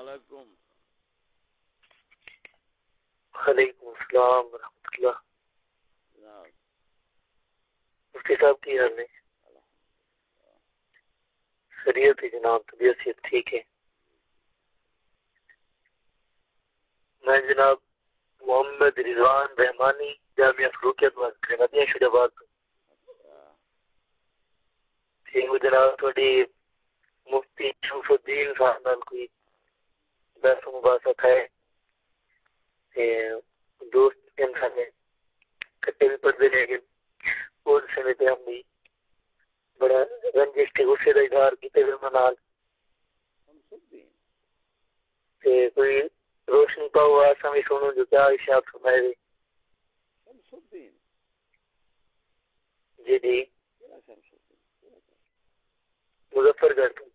علیکم. وعلیکم السلام ورحمۃ اللہ. مفتی صاحب کی حال ہے؟ خیریت ہے جناب طبیعت سے ٹھیک ہے. میں جناب محمد رضوان رحمانی جامعہ فروخیت مدیہ شد آباد ٹھیک جناب تھوڑی مفتی شوف الدین صاحب کوئی بحث مباحثت ہے دوست انسان ہے کٹے بھی پڑھتے رہ گئے۔ اور سمے پہ ہم بھی بڑا رنجش کے غصے کا اظہار کیتے ہوئے منال کوئی روشنی پاؤ آسا بھی سنو جو کیا اشاعت سنائے دے جی جی۔ مظفر گڑھ۔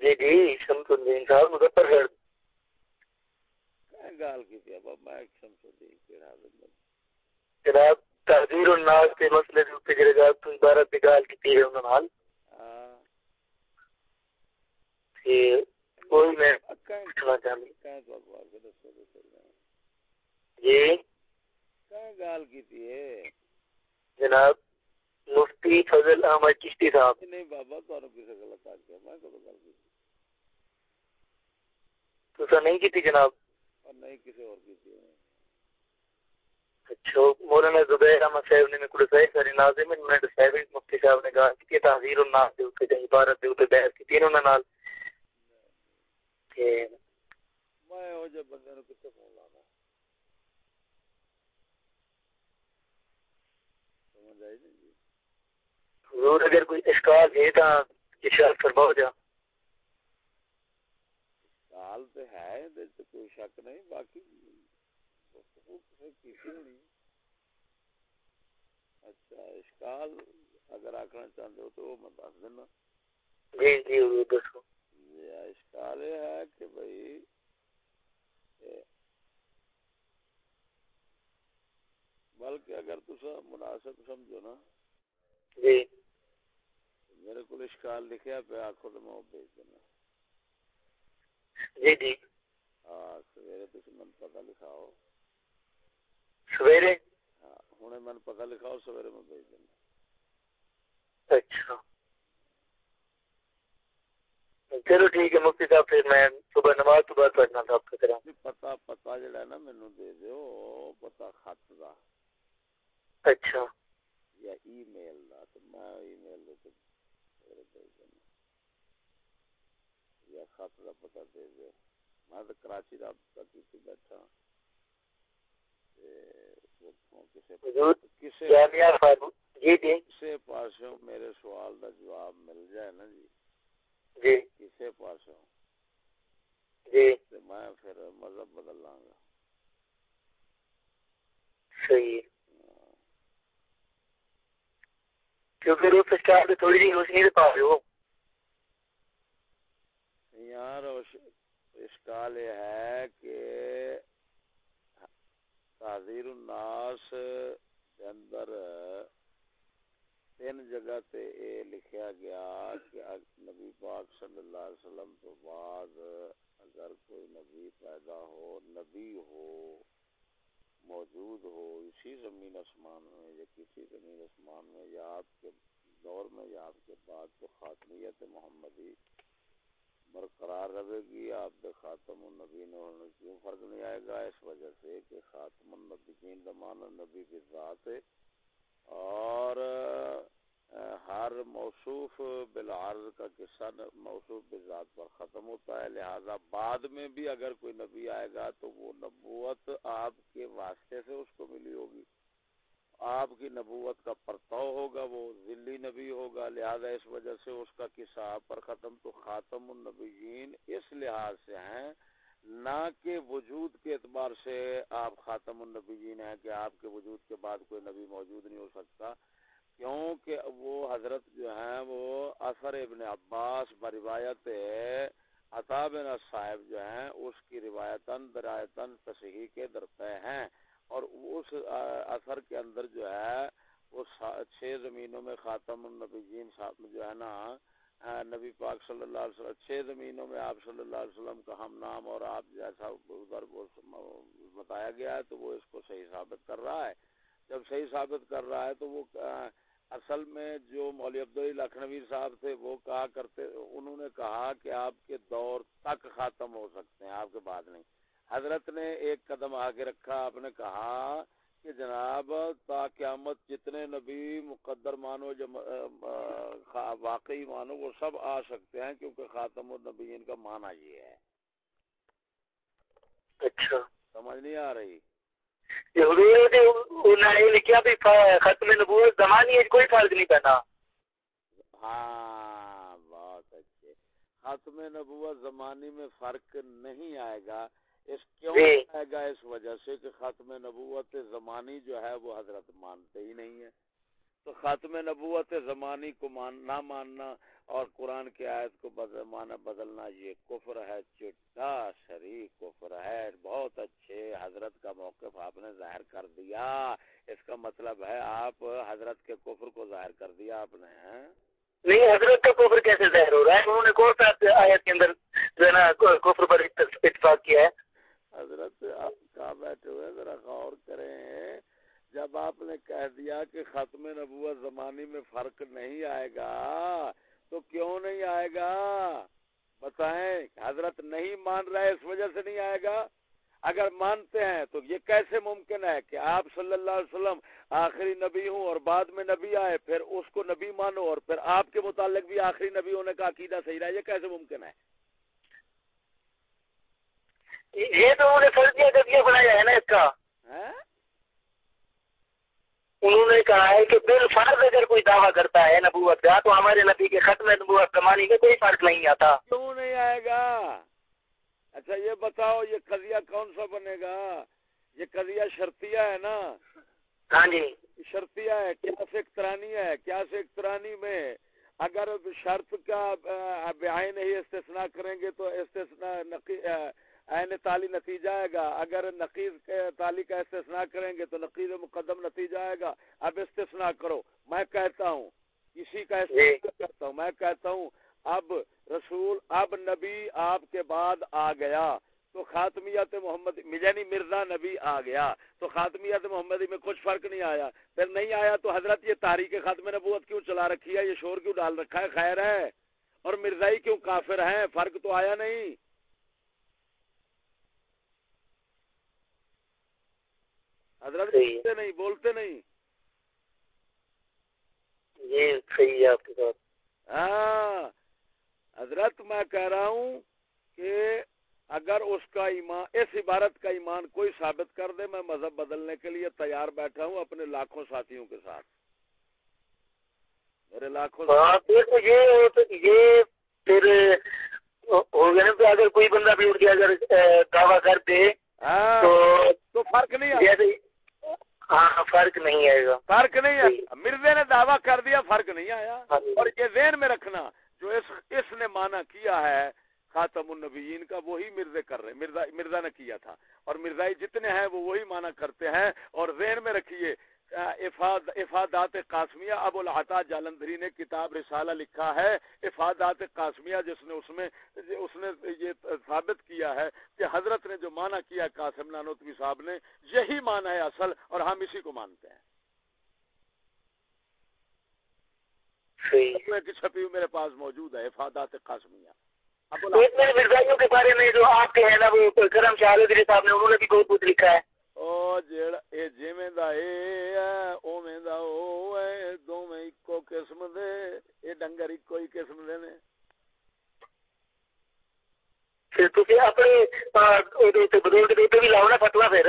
جی شمس الدین صاحب مظفر گڑھ۔ گال کی تھی اب میں شمس الدین کیڑا جناب تحذیر الناس کے مسئلے سے اوپر جڑے گا تو عبارت دی گال کی تھی انہاں نال تے کوئی میں پوچھنا چاہندی کہیں تو اخبار کے دسو دے جی۔ کہیں گال کی تھی جناب مفتی فضل احمد چشتی صاحب۔ نہیں بابا تو کسی غلط آ گیا میں گل کی تو نہیں کی تھی جناب؟ نہیں کسی اور کی تھی۔ اچھا مولانا زبیر احمد صاحب نے ساری ناظم صاحب مفتی صاحب نے کہا کہ تحذیر الناس دے عبارت دے بحث کی تینوں نال۔ کہ میں او بندے نو کتے فون لانا سمجھ آئی نہیں جی؟ حضور اگر کوئی اشکال ہے تا اشارت فرماؤ جا۔ اشکال تو ہے کوئی شک نہیں باقی اچھا اشکال اگر آخنا چاہتے ہو تو میں دس دینا۔ جی جی دسو۔ اشکال یہ ہے کہ بھائی بلکہ اگر تصا مناسب سمجھو نا جی۔ میرے کو اشکال لکھیا پہ آخو تو میں بھیج دینا۔ جی جی۔ ہاں سویرے تھی من پتا لکھاؤ۔ سویرے؟ ہاں من پتا لکھاؤ سویرے میں بھیج دینا۔ اچھا۔ چلو ٹھیک ہے مفتی صاحب پھر میں صبح نماز تو بعد پڑھنا تھا آپ کی طرح پتا پتا جڑا ہے نا مینو دے دیو پتا خط دا۔ اچھا۔ یا ای میل دا تو میں ای میل دے تے بھیج دینا۔ خط دا پتا دے دے۔ میں تو کراچی رابطہ کی بیٹھا۔ کسی پاسوں میرے سوال دا جواب مل جائے نا جی؟ جی۔ کسی پاسوں؟ جی۔ میں پھر مذہب بدل لاں گا۔ صحیح۔ کیونکہ روز اسٹار پہ تھوڑی سی روشنی دے پا رہے ہو۔ یار اشکال یہ ہے کہ تحذیر الناس دے اندر تین جگہ تے اے لکھیا گیا کہ نبی پاک صلی اللہ علیہ وسلم تو بعد اگر کوئی نبی پیدا ہو، نبی ہو، موجود ہو، اسی زمین آسمان میں یا کسی زمین آسمان میں، یا آپ کے دور میں یا آپ کے بعد تو خاتمیت محمدی برقرار رہے گی آپ دے خاتم النبین ہونے کیوں فرق نہیں آئے گا؟ اس وجہ سے کہ خاتم النبیین دا معنی نبی کی ذات ہے اور ہر موصوف بالعرض کا قصہ موصوف بذات پر ختم ہوتا ہے۔ لہذا بعد میں بھی اگر کوئی نبی آئے گا تو وہ نبوت آپ کے واسطے سے اس کو ملی ہوگی۔ آپ کی نبوت کا پرتاؤ ہوگا، وہ ذلی نبی ہوگا، لہذا اس وجہ سے اس کا قصہ پر ختم تو خاتم النبیین اس لحاظ سے ہیں، نہ کہ وجود کے اعتبار سے آپ خاتم النبیین ہیں کہ آپ کے وجود کے بعد کوئی نبی موجود نہیں ہو سکتا، کیونکہ وہ حضرت جو ہیں وہ اثر ابن عباس بروایت عطا بن صاحب جو ہیں، اس کی روایتاً، درایتاً، تصحیح کے درپے ہیں۔ اور اس اثر کے اندر جو ہے، وہ چھ زمینوں میں خاتم النبیین جو ہے نا نبی پاک صلی اللہ علیہ وسلم، چھ زمینوں میں آپ صلی اللہ علیہ وسلم کا ہم نام اور آپ جیسا ادھر بتایا گیا ہے، تو وہ اس کو صحیح ثابت کر رہا ہے۔ جب صحیح ثابت کر رہا ہے تو وہ اصل میں جو مولوی عبدالعی لکھنوی صاحب تھے، وہ کہا کرتے، انہوں نے کہا کہ آپ کے دور تک ختم ہو سکتے ہیں، آپ کے بعد نہیں۔ حضرت نے ایک قدم آگے رکھا آپ نے کہا کہ جناب تا قیامت جتنے نبی مقدر مانو واقعی مانو وہ سب آ سکتے ہیں کیونکہ خاتم النبیین کا معنی یہ ہے۔ اچھا۔ سمجھ نہیں آ رہی؟ ختم نبوت زمانی کوئی فرق نہیں پہنا ہاں بہت اچھے۔ ختم نبوت زمانی میں فرق نہیں آئے گا۔ اس کیوں جی۔ آئے گا اس وجہ سے کہ ختم نبوت زمانی جو ہے وہ حضرت مانتے ہی نہیں ہے تو ختم نبوت زمانی کو مان نہ ماننا اور قرآن کی آیت کو بدل مانا بدلنا یہ کفر ہے چٹا شریک کفر ہے۔ بہت اچھے حضرت کا موقف آپ نے ظاہر کر دیا۔ اس کا مطلب ہے آپ حضرت کے کفر کو ظاہر کر دیا آپ نے نہیں حضرت کا کفر کیسے ظاہر ہو رہا ہے؟ انہوں نے کون سا آیت کے اندر جو ہے نا کفر پر اتفاق کیا ہے؟ حضرت، آپ کہاں بیٹھے ہوئے ذرا غور کریں۔ جب آپ نے کہہ دیا کہ ختم نبوت زمانی میں فرق نہیں آئے گا، تو کیوں نہیں آئے گا؟ بتائیں، حضرت نہیں مان رہا ہے اس وجہ سے نہیں آئے گا؟ اگر مانتے ہیں تو یہ کیسے ممکن ہے کہ آپ صلی اللہ علیہ وسلم آخری نبی ہوں اور بعد میں نبی آئے، پھر اس کو نبی مانو اور پھر آپ کے متعلق بھی آخری نبی ہونے کا عقیدہ صحیح رہا یہ کیسے ممکن ہے؟ یہ تو انہوں نے فرضیہ کر بنایا ہے نا اس کا۔ انہوں نے کہا ہے کہ بال فرض اگر کوئی دعویٰ کرتا ہے نبوت کا تو ہمارے نبی کے ختم نبوت کمانی کا کوئی فرق نہیں آتا۔ کیوں نہیں آئے گا؟ اچھا یہ بتاؤ یہ قضیہ کون سا بنے گا؟ یہ قضیہ شرطیہ ہے نا؟ ہاں جی۔ شرطیہ ہے کیا سے اخترانی ہے؟ کیا سے اخترانی میں؟ اگر شرط کا بیائی نہیں استثناء کریں گے تو استثناء این تالی نتیجہ آئے گا۔ اگر نقیز تالی کا استثناء کریں گے تو نقیز مقدم نتیجہ آئے گا۔ اب استثناء کرو۔ میں کہتا ہوں کسی کا استثناء کرتا ہوں۔ میں کہتا ہوں اب رسول اب نبی آپ کے بعد آ گیا۔ تو خاتمیت محمد یعنی مرزا نبی آ گیا۔ تو خاتمیت محمدی میں کچھ فرق نہیں آیا۔ پھر نہیں آیا تو حضرت یہ تاریخ خاتم نبوت کیوں چلا رکھی ہے؟ یہ شور کیوں ڈال رکھا ہے؟ خیر ہے۔ اور مرزائی کیوں کافر ہیں؟ فرق تو آیا نہیں۔ حضرت بولتے نہیں بولتے نہیں۔ صحیح ہے آپ کے ساتھ ہاں۔ حضرت میں کہہ رہا ہوں کہ اگر اس کا ایمان اس عبارت کا ایمان کوئی ثابت کر دے میں مذہب بدلنے کے لیے تیار بیٹھا ہوں اپنے لاکھوں ساتھیوں کے ساتھ۔ میرے لاکھوں ہاں، یہ پھر ہو گیا نا اگر کوئی بندہ بھی اٹھ گیا اگر دعویٰ کر دے ہاں، تو فرق نہیں آئے ہاں فرق نہیں آئے گا فرق نہیں آیا مرزے نے دعویٰ کر دیا فرق نہیں آیا۔ ہاں جی۔ اور یہ ذہن میں رکھنا جو اس اس نے مانا کیا ہے خاتم النبیین کا وہی مرزے کر رہے مرزا مرزا نے کیا تھا۔ اور مرزائی جتنے ہیں وہ وہی مانا کرتے ہیں۔ اور ذہن میں رکھیے افادات قاسمیہ ابو العطا جالندری نے کتاب رسالہ لکھا ہے افادات قاسمیہ جس نے اس میں اس نے یہ ثابت کیا ہے کہ حضرت نے جو مانا کیا قاسم نانوتوی صاحب نے یہی مانا ہے اصل اور ہم اسی کو مانتے ہیں۔ چھپی میرے پاس موجود ہے افادات قاسمیہ۔ کے بارے میں جو آپ کے ہیں نا وہ کرم شاہ صاحب نے انہوں نے بھی بہت کچھ لکھا ہے۔ او جیڑا اے جویں دا اے ہے اوویں دا او ہے دوویں اکو قسم دے اے ڈنگر اکو ہی قسم دے نے پھر تسی اپنے اودے تے بزرگ دے تے بھی لاؤ نا فتوا پھر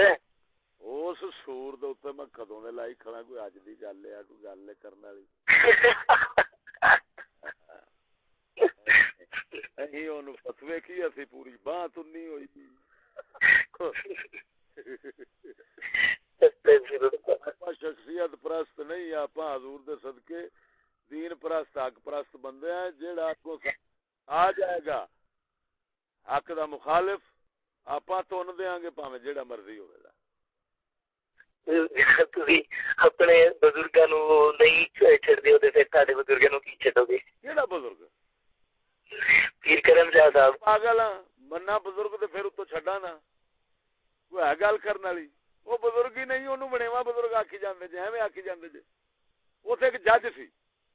اس سور دے اوتے میں کدوں دے لائی کھڑا کوئی اج دی گل ہے کوئی گل کرن والی اہی اونوں فتوی کی اسی پوری باہ تنی ہوئی شخصیت پرست نہیں آپ حضور دے صدقے دین پرست حق پرست بندے ہیں جیڑا کو آ جائے گا حق دا مخالف آپ تن دیا گے پاوے جیڑا مرضی ہوئے گا۔ اپنے بزرگاں نو نہیں چھڑدے تے پھر تہاڈے بزرگاں نو کی چھڈو گے کیڑا بزرگ؟ چھڈا نا۔ گل کرن والی؟ وہ بزرگ ہی نہیں اونوں بنےوا بزرگ آکھی جاندے جے۔ اتنے ایک جج سی۔